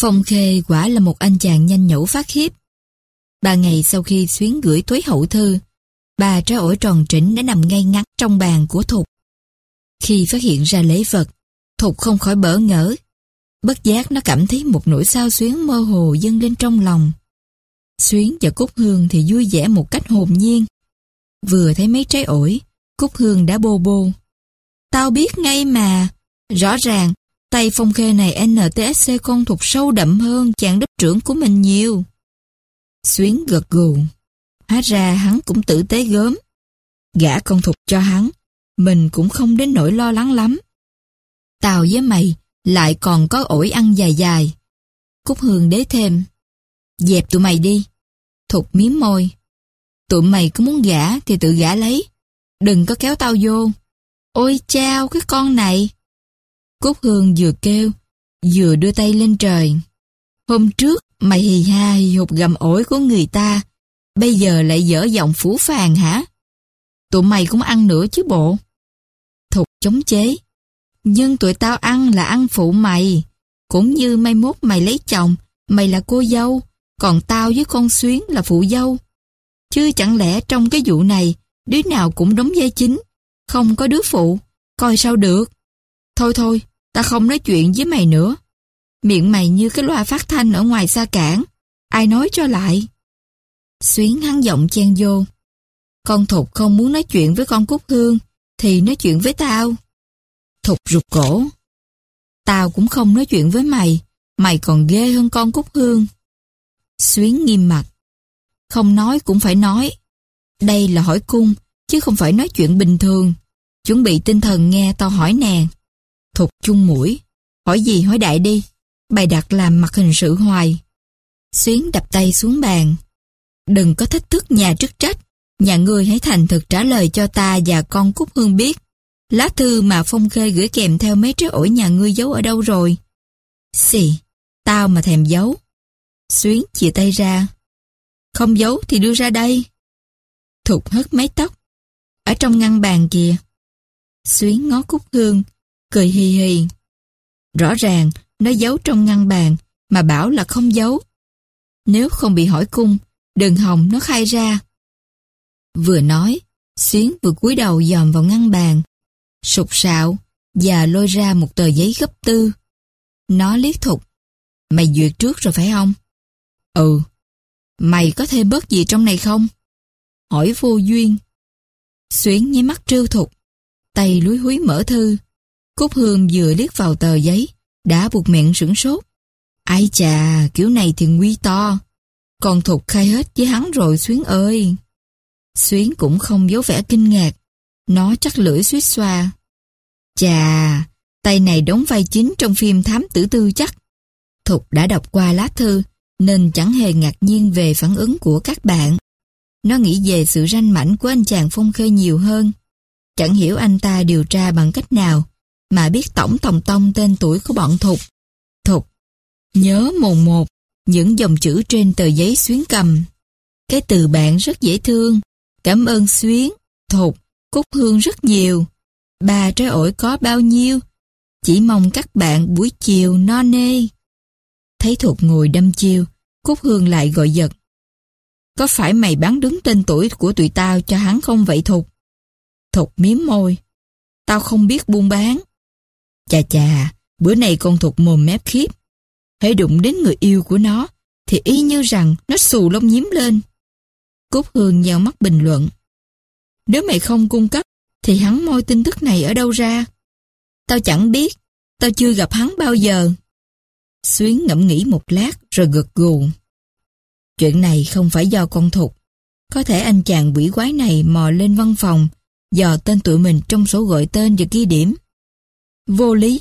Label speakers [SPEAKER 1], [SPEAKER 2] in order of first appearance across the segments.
[SPEAKER 1] Phong Khê quả là một anh chàng nhanh nhẩu phát khiếp. Ba ngày sau khi Xuyến gửi tuế hậu thư, bà trái ổi tròn trĩnh đã nằm ngay ngắn trong bàn của Thục. Khi phát hiện ra lễ vật, Thục không khỏi bỡ ngỡ. Bất giác nó cảm thấy một nỗi sao xuyến mơ hồ dâng lên trong lòng. Xuyến và Cúc Hương thì vui vẻ một cách hồn nhiên. Vừa thấy mấy trái ổi, Cúc Hương đã bô bô. Tao biết ngay mà, rõ ràng tay phong khê này NTSC con thục sâu đậm hơn chàng đốc trưởng của mình nhiều. Xuyến gật gù. Hóa ra hắn cũng tử tế gớm. Gã con thục cho hắn, mình cũng không đến nỗi lo lắng lắm. tào với mày lại còn có ổi ăn dài dài. Cúc Hương đế thêm. Dẹp tụi mày đi. Thục miếm môi. Tụi mày có muốn gã thì tự gã lấy. Đừng có kéo tao vô. Ôi chao cái con này. Cúc Hương vừa kêu, vừa đưa tay lên trời. Hôm trước mày hì ha hì hụt gầm ổi của người ta, bây giờ lại dở giọng phú phàng hả? Tụi mày cũng ăn nữa chứ bộ. Thục chống chế. Nhưng tụi tao ăn là ăn phụ mày. Cũng như mai mốt mày lấy chồng, mày là cô dâu, còn tao với con Xuyến là phụ dâu. Chứ chẳng lẽ trong cái vụ này, đứa nào cũng đóng vai chính, không có đứa phụ, coi sao được. Thôi thôi, ta không nói chuyện với mày nữa. Miệng mày như cái loa phát thanh ở ngoài xa cảng, ai nói cho lại. Xuyến hắn giọng chen vô. Con Thục không muốn nói chuyện với con Cúc Hương, thì nói chuyện với tao. Thục rụt cổ. Tao cũng không nói chuyện với mày, mày còn ghê hơn con Cúc Hương. Xuyến nghiêm mặt. Không nói cũng phải nói. Đây là hỏi cung, chứ không phải nói chuyện bình thường. Chuẩn bị tinh thần nghe tao hỏi nè. Thục chung mũi. Hỏi gì hỏi đại đi. Bày đặt làm mặt hình sự hoài. Xuyến đập tay xuống bàn. Đừng có thách thức nhà chức trách. Nhà ngươi hãy thành thực trả lời cho ta và con Cúc Hương biết. Lá thư mà Phong Khê gửi kèm theo mấy trái ổi nhà ngươi giấu ở đâu rồi? Xì, tao mà thèm giấu. Xuyến chìa tay ra. Không giấu thì đưa ra đây. Thục hất mái tóc. Ở trong ngăn bàn kìa. Xuyến ngó Cúc Hương, cười hì hì. Rõ ràng, nó giấu trong ngăn bàn, mà bảo là không giấu. Nếu không bị hỏi cung, đừng hòng nó khai ra. Vừa nói, Xuyến vừa cúi đầu dòm vào ngăn bàn, sụp sạo và lôi ra một tờ giấy gấp tư. Nó liếc thục. Mày duyệt trước rồi phải không? Ừ. Mày có thêm bớt gì trong này không? Hỏi vô duyên. Xuyến nháy mắt trêu thục. Tay lúi húi mở thư. Cúc Hương vừa liếc vào tờ giấy, đã buộc miệng sửng sốt. Ai chà, kiểu này thì nguy to. Còn Thục khai hết với hắn rồi Xuyến ơi. Xuyến cũng không giấu vẻ kinh ngạc. Nó chắc lưỡi suýt xoa. Chà, tay này đóng vai chính trong phim Thám Tử Tư chắc. Thục đã đọc qua lá thư, nên chẳng hề ngạc nhiên về phản ứng của các bạn. Nó nghĩ về sự ranh mảnh của anh chàng Phong Khê nhiều hơn. Chẳng hiểu anh ta điều tra bằng cách nào, mà biết tổng tòng tông tên tuổi của bọn Thục. Thục, nhớ mồn một, những dòng chữ trên tờ giấy xuyến cầm. Cái từ bạn rất dễ thương, cảm ơn xuyến, Thục, Cúc Hương rất nhiều. Bà trái ổi có bao nhiêu? Chỉ mong các bạn buổi chiều no nê. Thấy Thục ngồi đâm chiêu, Cúc Hương lại gọi giật. Có phải mày bán đứng tên tuổi của tụi tao cho hắn không vậy Thục? Thục miếm môi. Tao không biết buôn bán. Chà chà, bữa nay con Thục mồm mép khiếp. Hãy đụng đến người yêu của nó, thì y như rằng nó xù lông nhím lên. Cúc Hương nhào mắt bình luận. Nếu mày không cung cấp, thì hắn moi tin tức này ở đâu ra? Tao chẳng biết, tao chưa gặp hắn bao giờ. Xuyến ngẫm nghĩ một lát rồi gật gù. Chuyện này không phải do con thục. Có thể anh chàng quỷ quái này mò lên văn phòng, dò tên tụi mình trong sổ gọi tên và ghi điểm. Vô lý.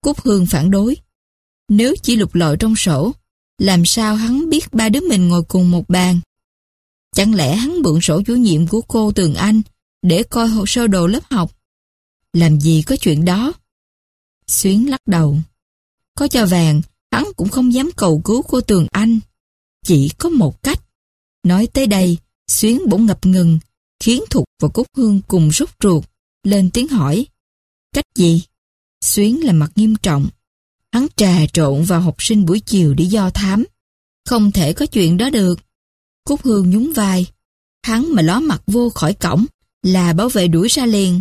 [SPEAKER 1] Cúc Hương phản đối. Nếu chỉ lục lọi trong sổ, làm sao hắn biết ba đứa mình ngồi cùng một bàn? Chẳng lẽ hắn mượn sổ chủ nhiệm của cô Tường Anh để coi hồ sơ đồ lớp học? Làm gì có chuyện đó? Xuyến lắc đầu. Có cho vàng, hắn cũng không dám cầu cứu cô Tường Anh. Chỉ có một cách. Nói tới đây, Xuyến bỗng ngập ngừng, khiến Thục và Cúc Hương cùng rút ruột, lên tiếng hỏi. Cách gì? Xuyến là mặt nghiêm trọng. Hắn trà trộn vào học sinh buổi chiều để do thám. Không thể có chuyện đó được. Cúc Hương nhún vai. Hắn mà ló mặt vô khỏi cổng là bảo vệ đuổi ra liền.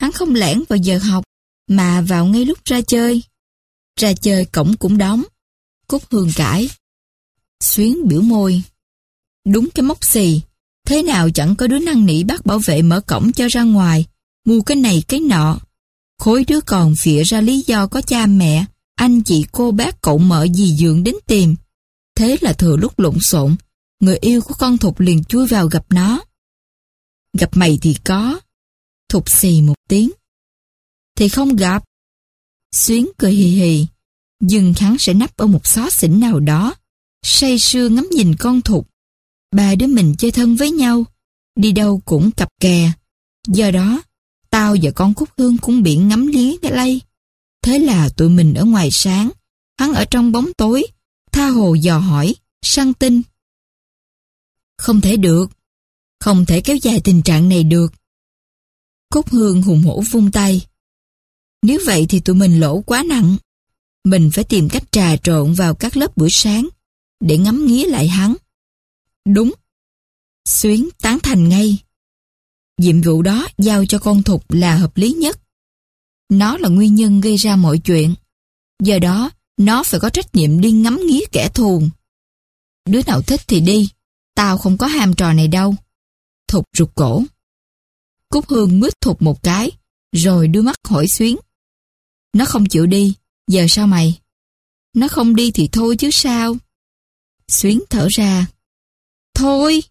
[SPEAKER 1] Hắn không lẻn vào giờ học, mà vào ngay lúc ra chơi. Ra chơi cổng cũng đóng. Cúc Hương cãi. Xuyến biểu môi. Đúng cái móc xì. Thế nào chẳng có đứa năng nỉ bắt bảo vệ mở cổng cho ra ngoài. Mua cái này cái nọ. Khối đứa còn phịa ra lý do có cha mẹ, anh chị cô bác cậu mợ gì dượng đến tìm. Thế là thừa lúc lộn xộn, người yêu của con Thục liền chui vào gặp nó. Gặp mày thì có. Thục xì một tiếng. Thì không gặp. Xuyến cười hì hì, dừng hắn sẽ nắp ở một xó xỉnh nào đó, say sưa ngắm nhìn con Thục. Ba đứa mình chơi thân với nhau, đi đâu cũng cặp kè. Do đó, tao và con Cúc Hương cũng biển ngắm lý cái lây. Thế là tụi mình ở ngoài sáng, hắn ở trong bóng tối, tha hồ dò hỏi, săn tin. Không thể được, không thể kéo dài tình trạng này được. Cúc Hương hùng hổ vung tay. Nếu vậy thì tụi mình lỗ quá nặng. Mình phải tìm cách trà trộn vào các lớp buổi sáng để ngắm nghía lại hắn. Đúng. Xuyến tán thành ngay. Nhiệm vụ đó giao cho con thục là hợp lý nhất. Nó là nguyên nhân gây ra mọi chuyện. Do đó, nó phải có trách nhiệm đi ngắm nghía kẻ thù. Đứa nào thích thì đi, tao không có ham trò này đâu. Thục rụt cổ. Cúc Hương mướt thục một cái, rồi đưa mắt hỏi Xuyến. Nó không chịu đi, giờ sao mày? Nó không đi thì thôi chứ sao? Xuyến thở ra. Thôi!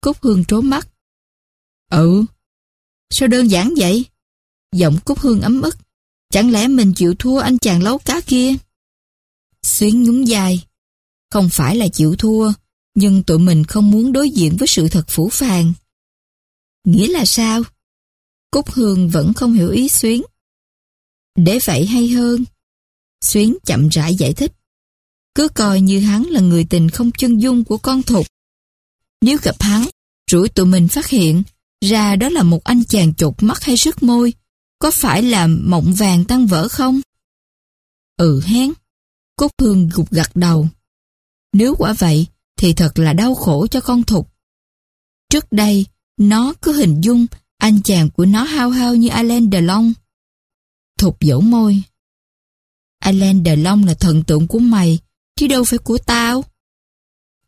[SPEAKER 1] Cúc Hương trốn mắt. Ừ. Sao đơn giản vậy? Giọng Cúc Hương ấm ức. Chẳng lẽ mình chịu thua anh chàng lấu cá kia? Xuyến nhún dài. Không phải là chịu thua, nhưng tụi mình không muốn đối diện với sự thật phủ phàng. Nghĩa là sao? Cúc Hương vẫn không hiểu ý Xuyến. Để vậy hay hơn. Xuyến chậm rãi giải thích. Cứ coi như hắn là người tình không chân dung của con thục. Nếu gặp hắn, rủi tụi mình phát hiện ra đó là một anh chàng chột mắt hay sức môi, có phải là mộng vàng tăng vỡ không? Ừ hén, Cốt Hương gục gặt đầu. Nếu quả vậy, thì thật là đau khổ cho con Thục. Trước đây, nó cứ hình dung anh chàng của nó hao hao như Alain Delon. Thục dỗ môi. Alain Delon là thần tượng của mày, chứ đâu phải của tao.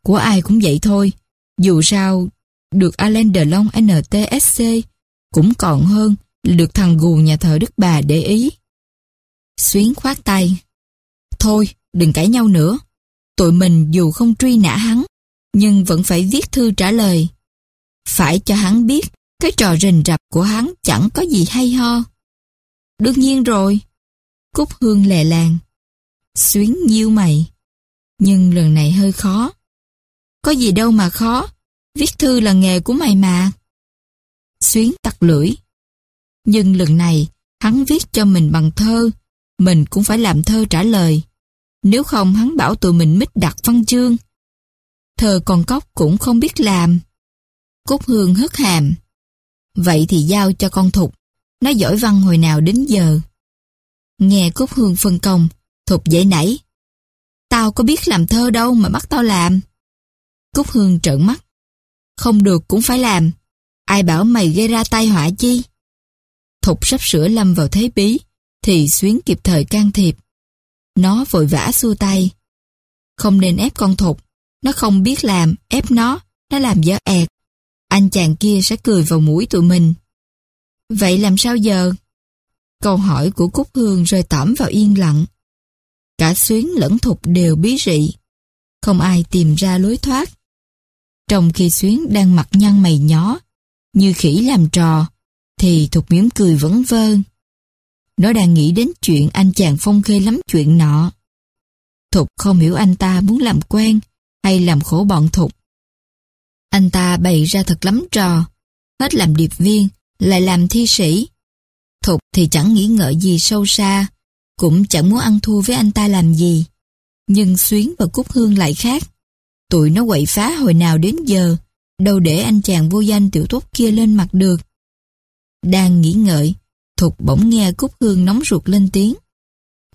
[SPEAKER 1] Của ai cũng vậy thôi, dù sao được Alain Delon NTSC cũng còn hơn được thằng gù nhà thờ Đức Bà để ý. Xuyến khoát tay. Thôi, đừng cãi nhau nữa. Tụi mình dù không truy nã hắn, nhưng vẫn phải viết thư trả lời. Phải cho hắn biết cái trò rình rập của hắn chẳng có gì hay ho. Đương nhiên rồi. Cúc hương lè làng. Xuyến nhiêu mày. Nhưng lần này hơi khó. Có gì đâu mà khó. Viết thư là nghề của mày mà. Xuyến tặc lưỡi. Nhưng lần này, hắn viết cho mình bằng thơ. Mình cũng phải làm thơ trả lời. Nếu không hắn bảo tụi mình mít đặt văn chương. Thơ con cóc cũng không biết làm. Cốt hương hất hàm. Vậy thì giao cho con Thục. Nó giỏi văn hồi nào đến giờ. Nghe Cốt hương phân công, Thục dậy nảy. Tao có biết làm thơ đâu mà bắt tao làm. Cúc Hương trợn mắt. Không được cũng phải làm. Ai bảo mày gây ra tai họa chi? Thục sắp sửa lâm vào thế bí, thì Xuyến kịp thời can thiệp. Nó vội vã xua tay. Không nên ép con Thục. Nó không biết làm, ép nó, nó làm dở ẹt. Anh chàng kia sẽ cười vào mũi tụi mình. Vậy làm sao giờ? Câu hỏi của Cúc Hương rơi tỏm vào yên lặng. Cả Xuyến lẫn Thục đều bí rị. Không ai tìm ra lối thoát. Trong khi Xuyến đang mặt nhăn mày nhó, như khỉ làm trò, thì Thục mỉm cười vẫn vơ. Nó đang nghĩ đến chuyện anh chàng phong khê lắm chuyện nọ. Thục không hiểu anh ta muốn làm quen hay làm khổ bọn Thục. Anh ta bày ra thật lắm trò, hết làm điệp viên, lại làm thi sĩ. Thục thì chẳng nghĩ ngợi gì sâu xa, cũng chẳng muốn ăn thua với anh ta làm gì. Nhưng Xuyến và Cúc Hương lại khác. Tụi nó quậy phá hồi nào đến giờ, đâu để anh chàng vô danh tiểu tốt kia lên mặt được. Đang nghĩ ngợi, Thục bỗng nghe Cúc Hương nóng ruột lên tiếng.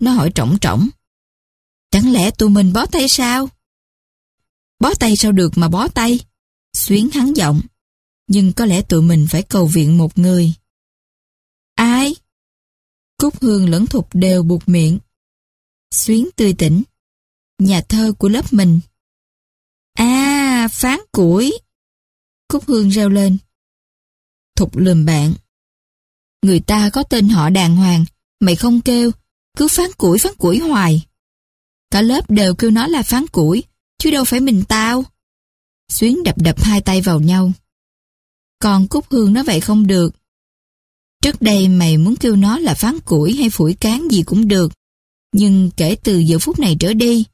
[SPEAKER 1] Nó hỏi trọng trọng. Chẳng lẽ tụi mình bó tay sao? Bó tay sao được mà bó tay? Xuyến hắn giọng. Nhưng có lẽ tụi mình phải cầu viện một người. Ai? Cúc Hương lẫn thục đều buộc miệng. Xuyến tươi tỉnh. Nhà thơ của lớp mình. Phán củi. Cúc Hương reo lên. Thục lườm bạn. Người ta có tên họ đàng hoàng, mày không kêu, cứ phán củi phán củi hoài. Cả lớp đều kêu nó là phán củi, chứ đâu phải mình tao. Xuyến đập đập hai tay vào nhau. Còn Cúc Hương nó vậy không được. Trước đây mày muốn kêu nó là phán củi hay phủi cán gì cũng được. Nhưng kể từ giờ phút này trở đi,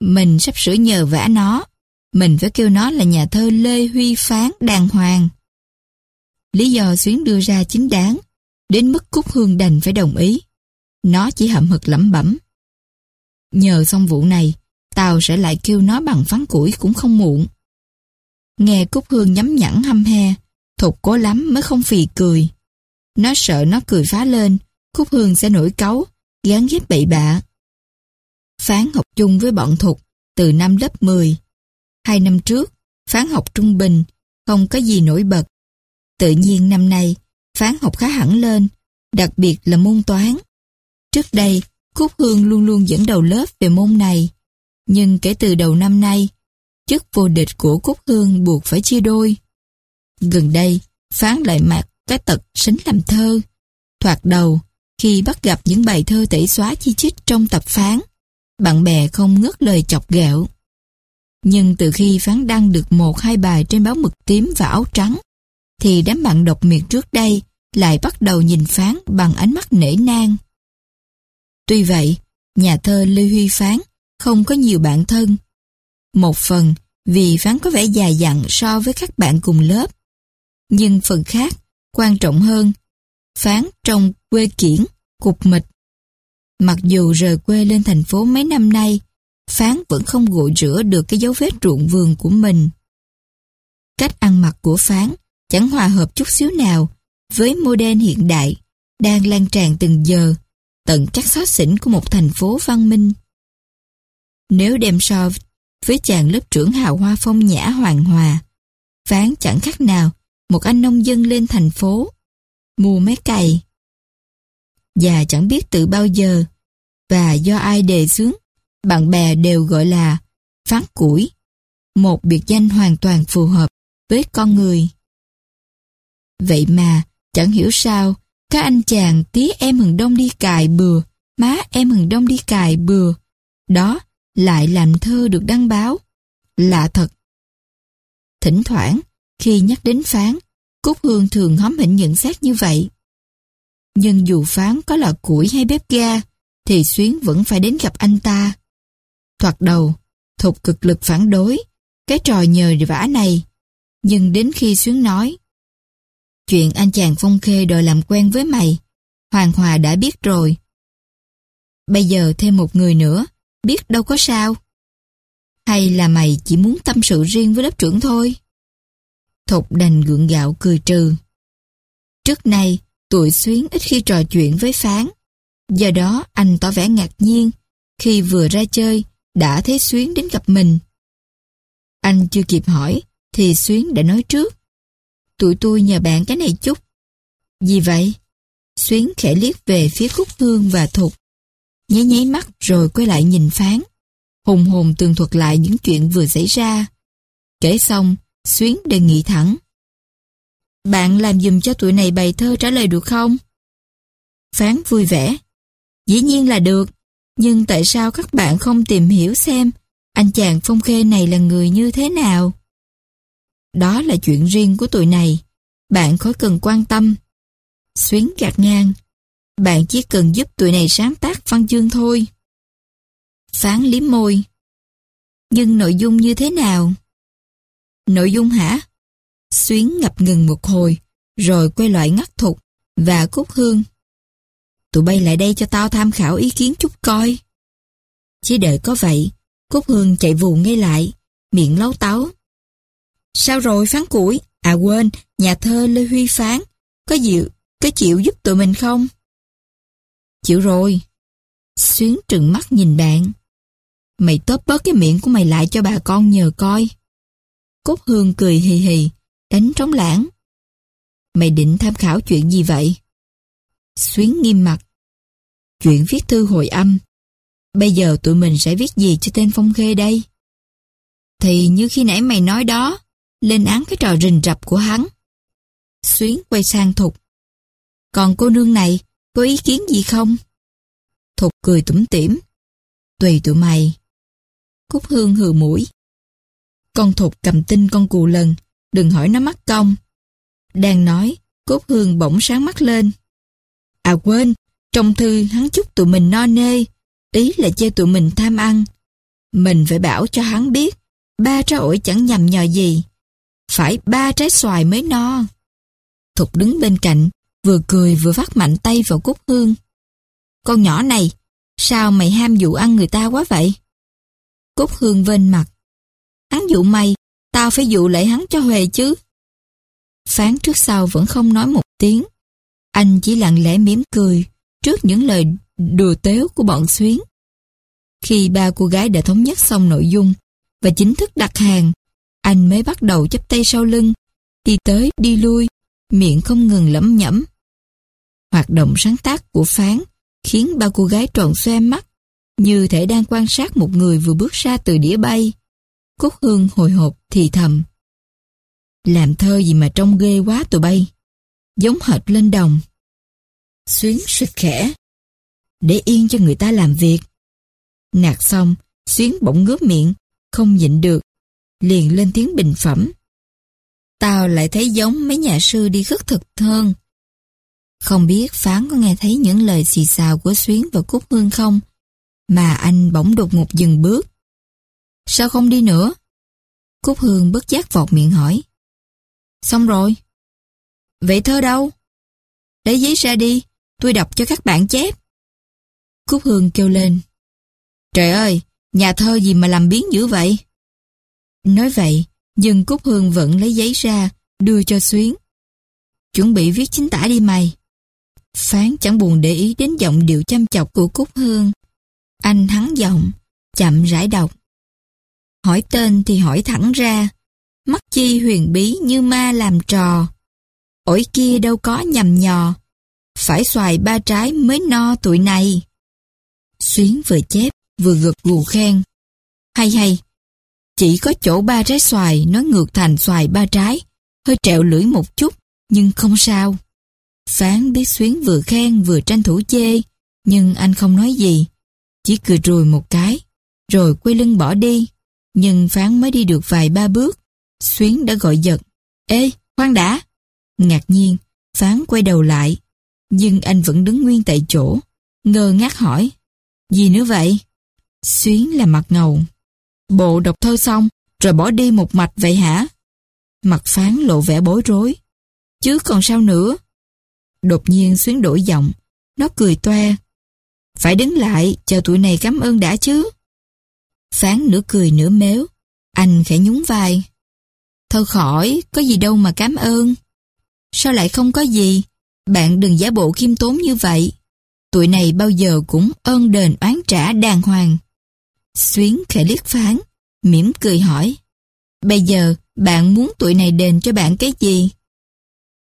[SPEAKER 1] mình sắp sửa nhờ vả nó. Mình phải kêu nó là nhà thơ Lê Huy Phán đàng hoàng. Lý do Xuyến đưa ra chính đáng, đến mức Cúc Hương đành phải đồng ý. Nó chỉ hậm hực lẩm bẩm. Nhờ xong vụ này, tao sẽ lại kêu nó bằng phán củi cũng không muộn. Nghe Cúc Hương nhắm nhẵn hăm he, Thục cố lắm mới không phì cười. Nó sợ nó cười phá lên, Cúc Hương sẽ nổi cáu, gán ghép bậy bạ. Phán học chung với bọn Thục từ năm lớp 10. Hai năm trước, Phán học trung bình, không có gì nổi bật. Tự nhiên năm nay, Phán học khá hẳn lên, đặc biệt là môn toán. Trước đây, Cúc Hương luôn luôn dẫn đầu lớp về môn này. Nhưng kể từ đầu năm nay, chức vô địch của Cúc Hương buộc phải chia đôi. Gần đây, Phán lại mặc cái tật sính làm thơ. Thoạt đầu, khi bắt gặp những bài thơ tẩy xóa chi chít trong tập Phán, bạn bè không ngớt lời chọc ghẹo. Nhưng từ khi Phán đăng được một hai bài trên báo mực tím và áo trắng, thì đám bạn độc miệt trước đây lại bắt đầu nhìn Phán bằng ánh mắt nể nang. Tuy vậy, nhà thơ Lê Huy Phán không có nhiều bạn thân. Một phần vì Phán có vẻ dài dặn so với các bạn cùng lớp. Nhưng phần khác, quan trọng hơn, Phán trong quê kiển, cục mịch. Mặc dù rời quê lên thành phố mấy năm nay, Phán vẫn không gội rửa được cái dấu vết ruộng vườn của mình. Cách ăn mặc của Phán chẳng hòa hợp chút xíu nào với mô đen hiện đại đang lan tràn từng giờ tận các xót xỉnh của một thành phố văn minh. Nếu đem so với chàng lớp trưởng hào hoa phong nhã hoàng hòa, Phán chẳng khác nào một anh nông dân lên thành phố, mua mấy cày. Và chẳng biết từ bao giờ, và do ai đề xướng, bạn bè đều gọi là phán củi, một biệt danh hoàn toàn phù hợp với con người. Vậy mà, chẳng hiểu sao, các anh chàng tí em hừng đông đi cài bừa, má em hừng đông đi cài bừa. Đó lại làm thơ được đăng báo. Lạ thật. Thỉnh thoảng, khi nhắc đến phán, Cúc Hương thường hóm hỉnh nhận xét như vậy. Nhưng dù phán có là củi hay bếp ga, thì Xuyến vẫn phải đến gặp anh ta. Thoạt đầu, Thục cực lực phản đối, cái trò nhờ vả này. Nhưng đến khi Xuyến nói, chuyện anh chàng Phong Khê đòi làm quen với mày, Hoàng Hòa đã biết rồi. Bây giờ thêm một người nữa, biết đâu có sao. Hay là mày chỉ muốn tâm sự riêng với lớp trưởng thôi? Thục đành gượng gạo cười trừ. Trước nay, tụi Xuyến ít khi trò chuyện với Phán. Do đó anh tỏ vẻ ngạc nhiên khi vừa ra chơi đã thấy Xuyến đến gặp mình. Anh chưa kịp hỏi thì Xuyến đã nói trước. Tụi tôi nhờ bạn cái này chút. Gì vậy? Xuyến khẽ liếc về phía Cúc Hương và Thục. Nháy nháy mắt rồi quay lại nhìn Phán. Hùng hồn tường thuật lại những chuyện vừa xảy ra. Kể xong, Xuyến đề nghị thẳng. Bạn làm dùm cho tụi này bài thơ trả lời được không? Phán vui vẻ. Dĩ nhiên là được, nhưng tại sao các bạn không tìm hiểu xem anh chàng Phong Khê này là người như thế nào? Đó là chuyện riêng của tụi này, bạn khỏi cần quan tâm. Xuyến gạt ngang, bạn chỉ cần giúp tụi này sáng tác văn chương thôi. Phán liếm môi. Nhưng nội dung như thế nào? Nội dung hả? Xuyến ngập ngừng một hồi, rồi quay lại ngắt thục và cúc hương. Tụi bay lại đây cho tao tham khảo ý kiến chút coi. Chỉ đợi có vậy, Cúc Hương chạy vù ngay lại, miệng lấu táo. Sao rồi phán củi? À quên, nhà thơ Lê Huy phán. Có chịu, có chịu giúp tụi mình không? Chịu rồi. Xuyến trừng mắt nhìn bạn. Mày tớp bớt cái miệng của mày lại cho bà con nhờ coi. cúc Hương cười hì hì, đánh trống lãng. Mày định tham khảo chuyện gì vậy? Xuyến nghiêm mặt. Chuyện viết thư hồi âm. Bây giờ tụi mình sẽ viết gì cho tên Phong Khê đây? Thì như khi nãy mày nói đó, lên án cái trò rình rập của hắn. Xuyến quay sang Thục. Còn cô nương này, có ý kiến gì không? Thục cười tủm tỉm. Tùy tụi mày. Cúc Hương hừ mũi. Con Thục cầm tinh con cù lần, đừng hỏi nó mắc công. Đang nói, Cúc Hương bỗng sáng mắt lên. À quên, trong thư hắn chúc tụi mình no nê, ý là chê tụi mình tham ăn. Mình phải bảo cho hắn biết, ba trái ổi chẳng nhầm nhò gì. Phải ba trái xoài mới no. Thục đứng bên cạnh, vừa cười vừa vắt mạnh tay vào Cúc Hương. Con nhỏ này, sao mày ham dụ ăn người ta quá vậy? Cúc Hương vên mặt. Hắn dụ mày, tao phải dụ lại hắn cho Huệ chứ. Phán trước sau vẫn không nói một tiếng. Anh chỉ lặng lẽ mỉm cười trước những lời đùa tếu của bọn Xuyến. Khi ba cô gái đã thống nhất xong nội dung và chính thức đặt hàng, anh mới bắt đầu chấp tay sau lưng, đi tới đi lui, miệng không ngừng lẩm nhẩm. Hoạt động sáng tác của Phán khiến ba cô gái tròn xoe mắt, như thể đang quan sát một người vừa bước ra từ đĩa bay. Cúc Hương hồi hộp thì thầm. Làm thơ gì mà trông ghê quá tụi bay. Giống hệt lên đồng. Xuyến sực khẽ. Để yên cho người ta làm việc. Nạt xong, Xuyến bỗng ngứa miệng, không nhịn được. Liền lên tiếng bình phẩm. Tao lại thấy giống mấy nhà sư đi khất thực hơn. Không biết Phán có nghe thấy những lời xì xào của Xuyến và Cúc Hương không? Mà anh bỗng đột ngột dừng bước. Sao không đi nữa? Cúc Hương bất giác vọt miệng hỏi. Xong rồi. Vậy thơ đâu? Lấy giấy ra đi, tôi đọc cho các bạn chép. Cúc Hương kêu lên. Trời ơi, nhà thơ gì mà làm biến dữ vậy? Nói vậy, nhưng Cúc Hương vẫn lấy giấy ra, đưa cho Xuyến. Chuẩn bị viết chính tả đi mày. Phán chẳng buồn để ý đến giọng điệu chăm chọc của Cúc Hương. Anh hắn giọng, chậm rãi đọc. Hỏi tên thì hỏi thẳng ra, mắt chi huyền bí như ma làm trò. Ổi kia đâu có nhầm nhò, phải xoài ba trái mới no tụi này. Xuyến vừa chép, vừa gật gù khen. Hay hay, chỉ có chỗ ba trái xoài nó ngược thành xoài ba trái, hơi trẹo lưỡi một chút, nhưng không sao. Phán biết Xuyến vừa khen vừa tranh thủ chê, nhưng anh không nói gì, chỉ cười rùi một cái, rồi quay lưng bỏ đi. Nhưng Phán mới đi được vài ba bước, Xuyến đã gọi giật. Ê, khoan đã! Ngạc nhiên, Phán quay đầu lại, nhưng anh vẫn đứng nguyên tại chỗ, ngơ ngác hỏi. Gì nữa vậy? Xuyến là mặt ngầu. Bộ đọc thơ xong, rồi bỏ đi một mạch vậy hả? Mặt Phán lộ vẻ bối rối. Chứ còn sao nữa? Đột nhiên Xuyến đổi giọng, nó cười toe. Phải đứng lại, chờ tụi này cảm ơn đã chứ. Phán nửa cười nửa méo, anh khẽ nhún vai. Thôi khỏi, có gì đâu mà cảm ơn. Sao lại không có gì? Bạn đừng giả bộ khiêm tốn như vậy. Tụi này bao giờ cũng ơn đền oán trả đàng hoàng. Xuyến khẽ liếc phán, mỉm cười hỏi. Bây giờ, bạn muốn tụi này đền cho bạn cái gì?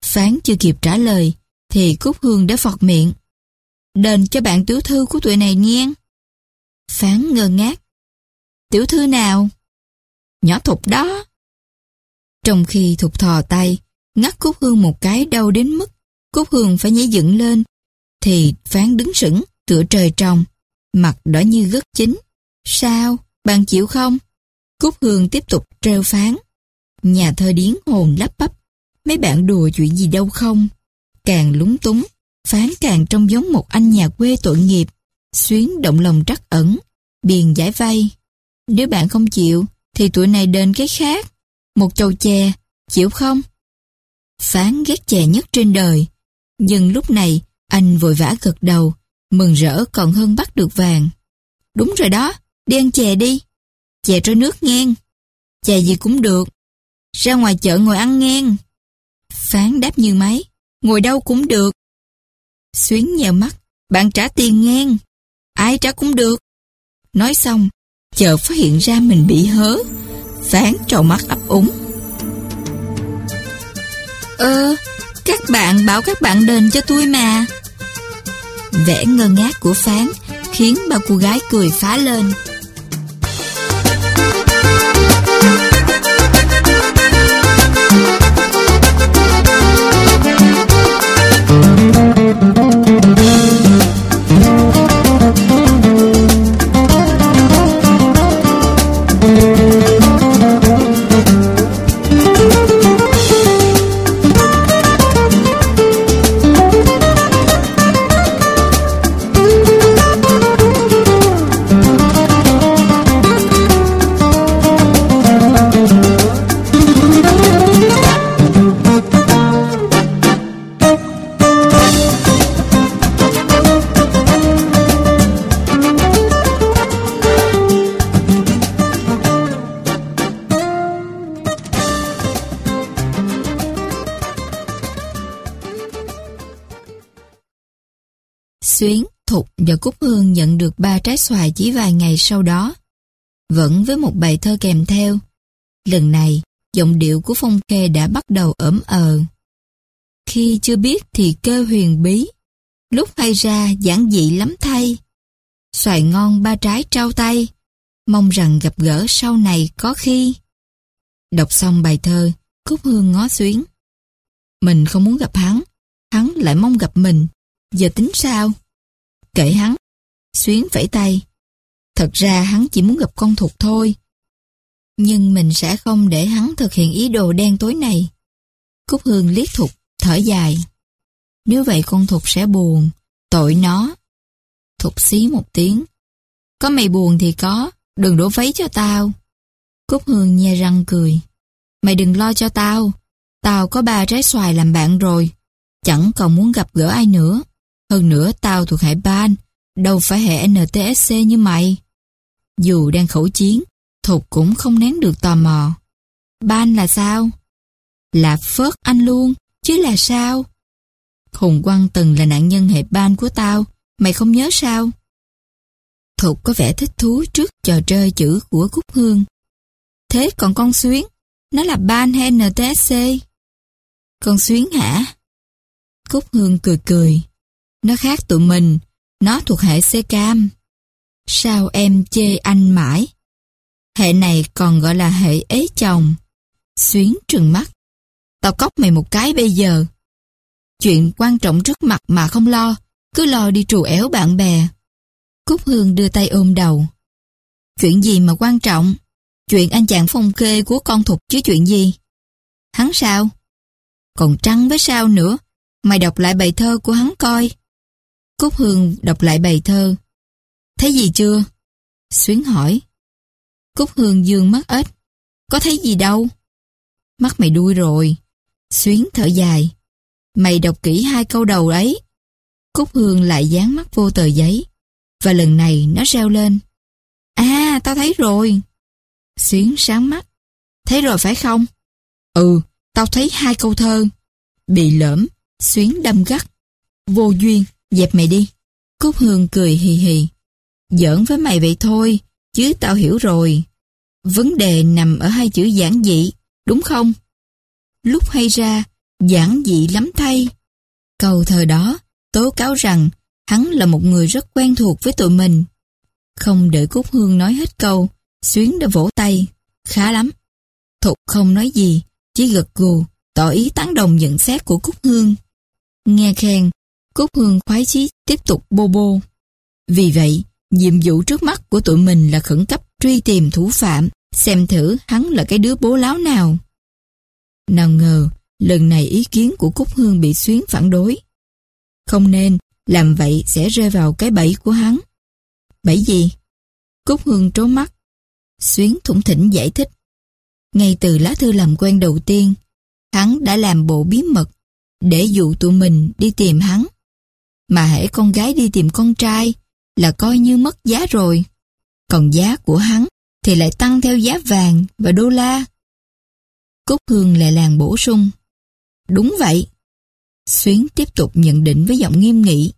[SPEAKER 1] Phán chưa kịp trả lời, thì Cúc Hương đã phọt miệng. Đền cho bạn tiểu thư của tụi này nghe. Phán ngơ ngác. Tiểu thư nào? Nhỏ thục đó. Trong khi thục thò tay, ngắt Cúc Hương một cái đau đến mức Cúc Hương phải nhảy dựng lên, thì Phán đứng sững, tựa trời trồng, mặt đỏ như gất chín. Sao? Bạn chịu không? Cúc Hương tiếp tục treo Phán. Nhà thơ điến hồn lắp bắp. Mấy bạn đùa chuyện gì đâu không? Càng lúng túng, Phán càng trông giống một anh nhà quê tội nghiệp. Xuyến động lòng trắc ẩn, biền giải vay. Nếu bạn không chịu, thì tụi này đền cái khác. Một chầu chè, chịu không? Phán ghét chè nhất trên đời. Nhưng lúc này, anh vội vã gật đầu, mừng rỡ còn hơn bắt được vàng. Đúng rồi đó, đi ăn chè đi. Chè trôi nước ngang. Chè gì cũng được. Ra ngoài chợ ngồi ăn ngang. Phán đáp như máy. Ngồi đâu cũng được. Xuyến nhèo mắt. Bạn trả tiền ngang. ai trả cũng được. Nói xong, chợ phát hiện ra mình bị hớ, phán trầu mắt ấp úng. Ơ, các bạn bảo các bạn đền cho tôi mà. Vẻ ngơ ngác của phán khiến ba cô gái cười phá lên. Được xoài chỉ vài ngày sau đó. Vẫn với một bài thơ kèm theo. Lần này, giọng điệu của Phong Khê đã bắt đầu ẩm ờ. Khi chưa biết thì kêu huyền bí, lúc hay ra giản dị lắm thay. Xoài ngon ba trái trao tay, mong rằng gặp gỡ sau này có khi. Đọc xong bài thơ, Cúc Hương ngó xuyến. Mình không muốn gặp hắn, hắn lại mong gặp mình. Giờ tính sao? Kệ hắn. Xuyến vẫy tay. Thật ra hắn chỉ muốn gặp con thục thôi. Nhưng mình sẽ không để hắn thực hiện ý đồ đen tối này. Cúc Hương liếc thục, thở dài. Nếu vậy con thục sẽ buồn, tội nó. Thục xí một tiếng. Có mày buồn thì có, đừng đổ vấy cho tao. Cúc Hương nhe răng cười. Mày đừng lo cho tao, tao có ba trái xoài làm bạn rồi, chẳng còn muốn gặp gỡ ai nữa. Hơn nữa tao thuộc hải ban, đâu phải hệ NTSC như mày. Dù đang khẩu chiến, Thục cũng không nén được tò mò. Ban là sao? Là phớt anh luôn, chứ là sao? Hùng Quang từng là nạn nhân hệ ban của tao, mày không nhớ sao? Thục có vẻ thích thú trước trò chơi chữ của Cúc Hương. Thế còn con Xuyến, nó là ban hay NTSC? Con Xuyến hả? Cúc Hương cười cười. Nó khác tụi mình, nó thuộc hệ C cam. Sao em chê anh mãi? Hệ này còn gọi là hệ ế chồng. Xuyến trừng mắt. Tao cóc mày một cái bây giờ. Chuyện quan trọng trước mặt mà không lo, cứ lo đi trù éo bạn bè. Cúc Hương đưa tay ôm đầu. Chuyện gì mà quan trọng? Chuyện anh chàng phong kê của con thục chứ chuyện gì? Hắn sao? Còn trăng với sao nữa? Mày đọc lại bài thơ của hắn coi. Cúc Hương đọc lại bài thơ. Thấy gì chưa? Xuyến hỏi. Cúc Hương dương mắt ếch. Có thấy gì đâu? Mắt mày đuôi rồi. Xuyến thở dài. Mày đọc kỹ hai câu đầu ấy. Cúc Hương lại dán mắt vô tờ giấy. Và lần này nó reo lên. À, tao thấy rồi. Xuyến sáng mắt. Thấy rồi phải không? Ừ, tao thấy hai câu thơ. Bị lỡm, Xuyến đâm gắt. Vô duyên. Dẹp mày đi. Cúc Hương cười hì hì. Giỡn với mày vậy thôi, chứ tao hiểu rồi. Vấn đề nằm ở hai chữ giản dị, đúng không? Lúc hay ra, giản dị lắm thay. Câu thời đó, tố cáo rằng hắn là một người rất quen thuộc với tụi mình. Không đợi Cúc Hương nói hết câu, Xuyến đã vỗ tay. Khá lắm. Thục không nói gì, chỉ gật gù, tỏ ý tán đồng nhận xét của Cúc Hương. Nghe khen, Cúc Hương khoái chí tiếp tục bô bô. Vì vậy, nhiệm vụ trước mắt của tụi mình là khẩn cấp truy tìm thủ phạm, xem thử hắn là cái đứa bố láo nào. Nào ngờ, lần này ý kiến của Cúc Hương bị Xuyến phản đối. Không nên, làm vậy sẽ rơi vào cái bẫy của hắn. Bẫy gì? Cúc Hương trố mắt. Xuyến thủng thỉnh giải thích. Ngay từ lá thư làm quen đầu tiên, hắn đã làm bộ bí mật để dụ tụi mình đi tìm hắn. Mà hễ con gái đi tìm con trai là coi như mất giá rồi. Còn giá của hắn thì lại tăng theo giá vàng và đô la. Cúc Hương lại làng bổ sung. Đúng vậy. Xuyến tiếp tục nhận định với giọng nghiêm nghị.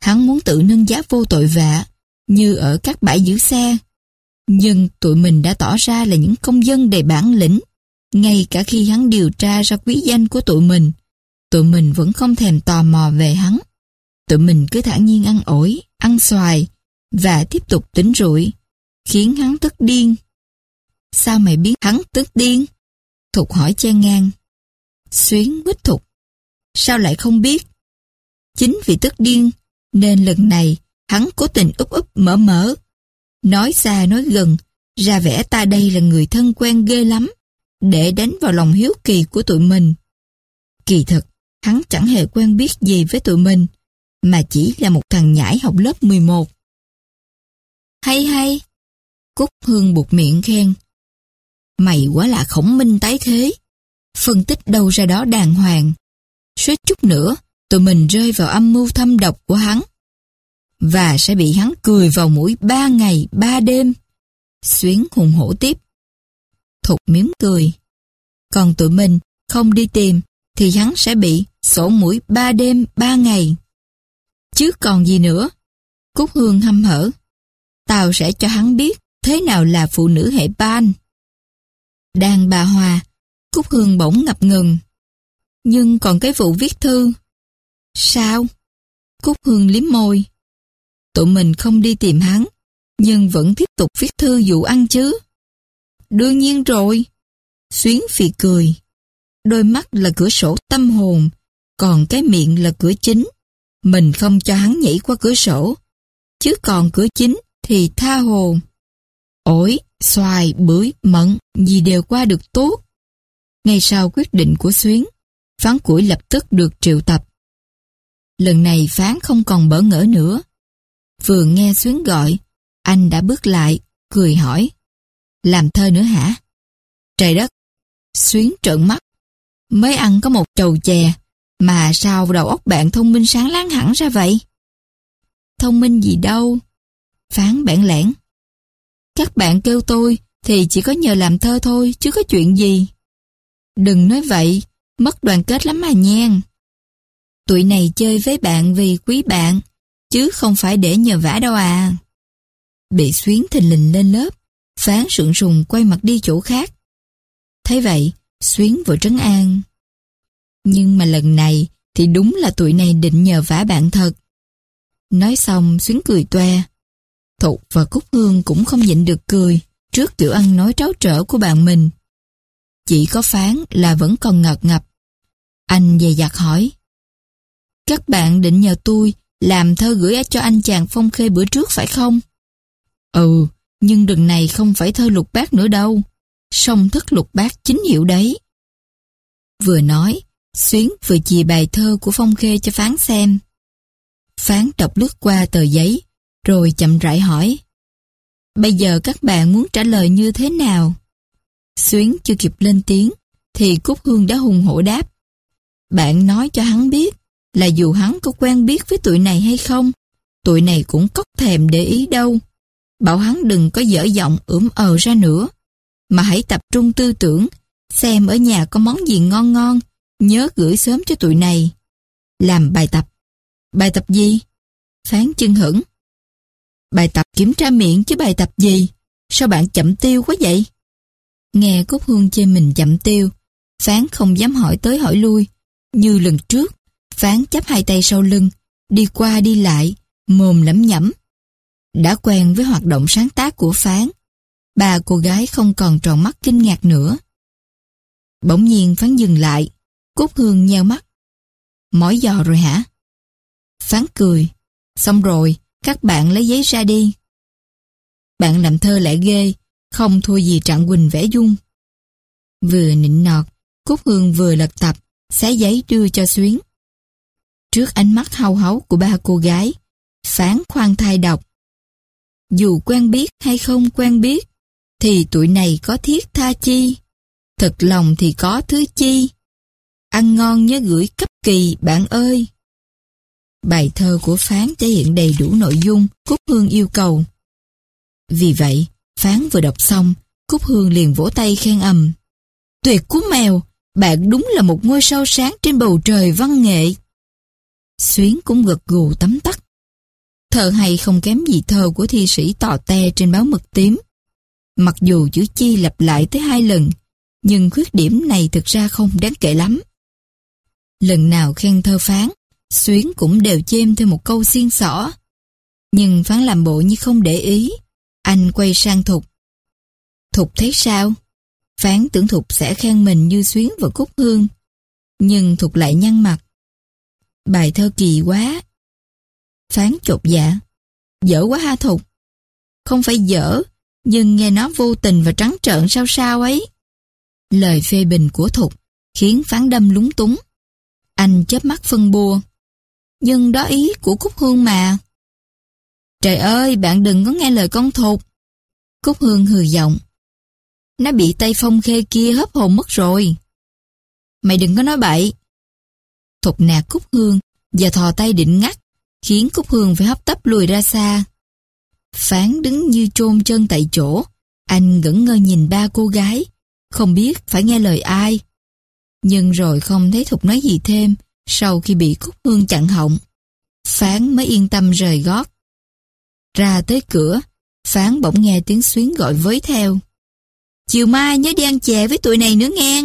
[SPEAKER 1] Hắn muốn tự nâng giá vô tội vạ như ở các bãi giữ xe. Nhưng tụi mình đã tỏ ra là những công dân đầy bản lĩnh, ngay cả khi hắn điều tra ra quý danh của tụi mình. Tụi mình vẫn không thèm tò mò về hắn. Tụi mình cứ thản nhiên ăn ổi, ăn xoài và tiếp tục tính rủi, khiến hắn tức điên. Sao mày biết hắn tức điên? Thục hỏi chen ngang. Xuyến quýt thục. Sao lại không biết? Chính vì tức điên, nên lần này hắn cố tình úp úp mở mở. Nói xa nói gần, ra vẻ ta đây là người thân quen ghê lắm, để đánh vào lòng hiếu kỳ của tụi mình. Kỳ thật, hắn chẳng hề quen biết gì với tụi mình, mà chỉ là một thằng nhãi học lớp 11. Hay hay! Cúc Hương buộc miệng khen. Mày quá là khổng minh tái thế. Phân tích đâu ra đó đàng hoàng. Suýt chút nữa, tụi mình rơi vào âm mưu thâm độc của hắn. Và sẽ bị hắn cười vào mũi ba ngày, ba đêm. Xuyến hùng hổ tiếp. Thục miếng cười. Còn tụi mình không đi tìm thì hắn sẽ bị sổ mũi ba đêm, ba ngày. Chứ còn gì nữa? Cúc Hương hâm hở. Tao sẽ cho hắn biết thế nào là phụ nữ hệ ban. Đàn bà Hòa, Cúc Hương bỗng ngập ngừng. Nhưng còn cái vụ viết thư. Sao? Cúc Hương liếm môi. Tụi mình không đi tìm hắn, nhưng vẫn tiếp tục viết thư dụ ăn chứ. Đương nhiên rồi. Xuyến phì cười. Đôi mắt là cửa sổ tâm hồn, còn cái miệng là cửa chính. Mình không cho hắn nhảy qua cửa sổ, chứ còn cửa chính thì tha hồ. Ổi, xoài, bưởi, mận, gì đều qua được tốt. Ngay sau quyết định của Xuyến, phán củi lập tức được triệu tập. Lần này phán không còn bỡ ngỡ nữa. Vừa nghe Xuyến gọi, anh đã bước lại, cười hỏi. Làm thơ nữa hả? Trời đất! Xuyến trợn mắt. Mới ăn có một chầu chè, mà sao đầu óc bạn thông minh sáng láng hẳn ra vậy? Thông minh gì đâu? Phán bản lẻn. Các bạn kêu tôi thì chỉ có nhờ làm thơ thôi chứ có chuyện gì. Đừng nói vậy, mất đoàn kết lắm mà nhen. Tụi này chơi với bạn vì quý bạn, chứ không phải để nhờ vả đâu à. Bị xuyến thình lình lên lớp, phán sượng sùng quay mặt đi chỗ khác. Thấy vậy, xuyến vừa trấn an. Nhưng mà lần này thì đúng là tụi này định nhờ vả bạn thật. Nói xong xuyến cười toe. Thục và Cúc Hương cũng không nhịn được cười trước kiểu ăn nói tráo trở của bạn mình. Chỉ có phán là vẫn còn ngợt ngập. Anh dè dặt hỏi. Các bạn định nhờ tôi làm thơ gửi cho anh chàng phong khê bữa trước phải không? Ừ, nhưng đừng này không phải thơ lục bát nữa đâu. Song thức lục bát chính hiệu đấy. Vừa nói, Xuyến vừa chì bài thơ của Phong Khê cho Phán xem. Phán đọc lướt qua tờ giấy, rồi chậm rãi hỏi. Bây giờ các bạn muốn trả lời như thế nào? Xuyến chưa kịp lên tiếng, thì Cúc Hương đã hùng hổ đáp. Bạn nói cho hắn biết, là dù hắn có quen biết với tụi này hay không, tụi này cũng cốc thèm để ý đâu. Bảo hắn đừng có dở giọng ưỡm ờ ra nữa, mà hãy tập trung tư tưởng, xem ở nhà có món gì ngon ngon, nhớ gửi sớm cho tụi này. Làm bài tập. Bài tập gì? Phán chân hững. Bài tập kiểm tra miệng chứ bài tập gì? Sao bạn chậm tiêu quá vậy? Nghe Cúc Hương chê mình chậm tiêu, Phán không dám hỏi tới hỏi lui. Như lần trước, Phán chắp hai tay sau lưng, đi qua đi lại, mồm lẩm nhẩm. Đã quen với hoạt động sáng tác của Phán, bà cô gái không còn tròn mắt kinh ngạc nữa. Bỗng nhiên Phán dừng lại, Cúc Hương nheo mắt. Mỏi giò rồi hả? Phán cười. Xong rồi, các bạn lấy giấy ra đi. Bạn làm thơ lại ghê, không thua gì Trạng Quỳnh vẽ dung. Vừa nịnh nọt, Cúc Hương vừa lật tập, xé giấy đưa cho Xuyến. Trước ánh mắt hao hấu của ba cô gái, phán khoan thai đọc. Dù quen biết hay không quen biết, thì tuổi này có thiết tha chi, thật lòng thì có thứ chi. Ăn ngon nhớ gửi cấp kỳ bạn ơi. Bài thơ của Phán thể hiện đầy đủ nội dung Cúc Hương yêu cầu. Vì vậy, Phán vừa đọc xong, Cúc Hương liền vỗ tay khen ầm. Tuyệt cú mèo, bạn đúng là một ngôi sao sáng trên bầu trời văn nghệ. Xuyến cũng gật gù tấm tắc. Thơ hay không kém gì thơ của thi sĩ tò te trên báo mực tím. Mặc dù chữ chi lặp lại tới hai lần, nhưng khuyết điểm này thực ra không đáng kể lắm. Lần nào khen thơ phán, Xuyến cũng đều chêm thêm một câu xiên xỏ. Nhưng phán làm bộ như không để ý, anh quay sang Thục. Thục thấy sao? Phán tưởng Thục sẽ khen mình như Xuyến và Cúc Hương. Nhưng Thục lại nhăn mặt. Bài thơ kỳ quá. Phán chột dạ. Dở quá ha Thục. Không phải dở, nhưng nghe nó vô tình và trắng trợn sao sao ấy. Lời phê bình của Thục khiến phán đâm lúng túng. Anh chớp mắt phân bua. Nhưng đó ý của Cúc Hương mà. Trời ơi, bạn đừng có nghe lời con Thục. Cúc Hương hừ giọng. Nó bị tay phong khê kia hấp hồn mất rồi. Mày đừng có nói bậy. Thục nạt Cúc Hương và thò tay định ngắt, khiến Cúc Hương phải hấp tấp lùi ra xa. Phán đứng như chôn chân tại chỗ, anh ngẩn ngơ nhìn ba cô gái, không biết phải nghe lời ai. Nhưng rồi không thấy Thục nói gì thêm sau khi bị Cúc Hương chặn họng. Phán mới yên tâm rời gót. Ra tới cửa, Phán bỗng nghe tiếng xuyến gọi với theo. Chiều mai nhớ đi ăn chè với tụi này nữa nghe.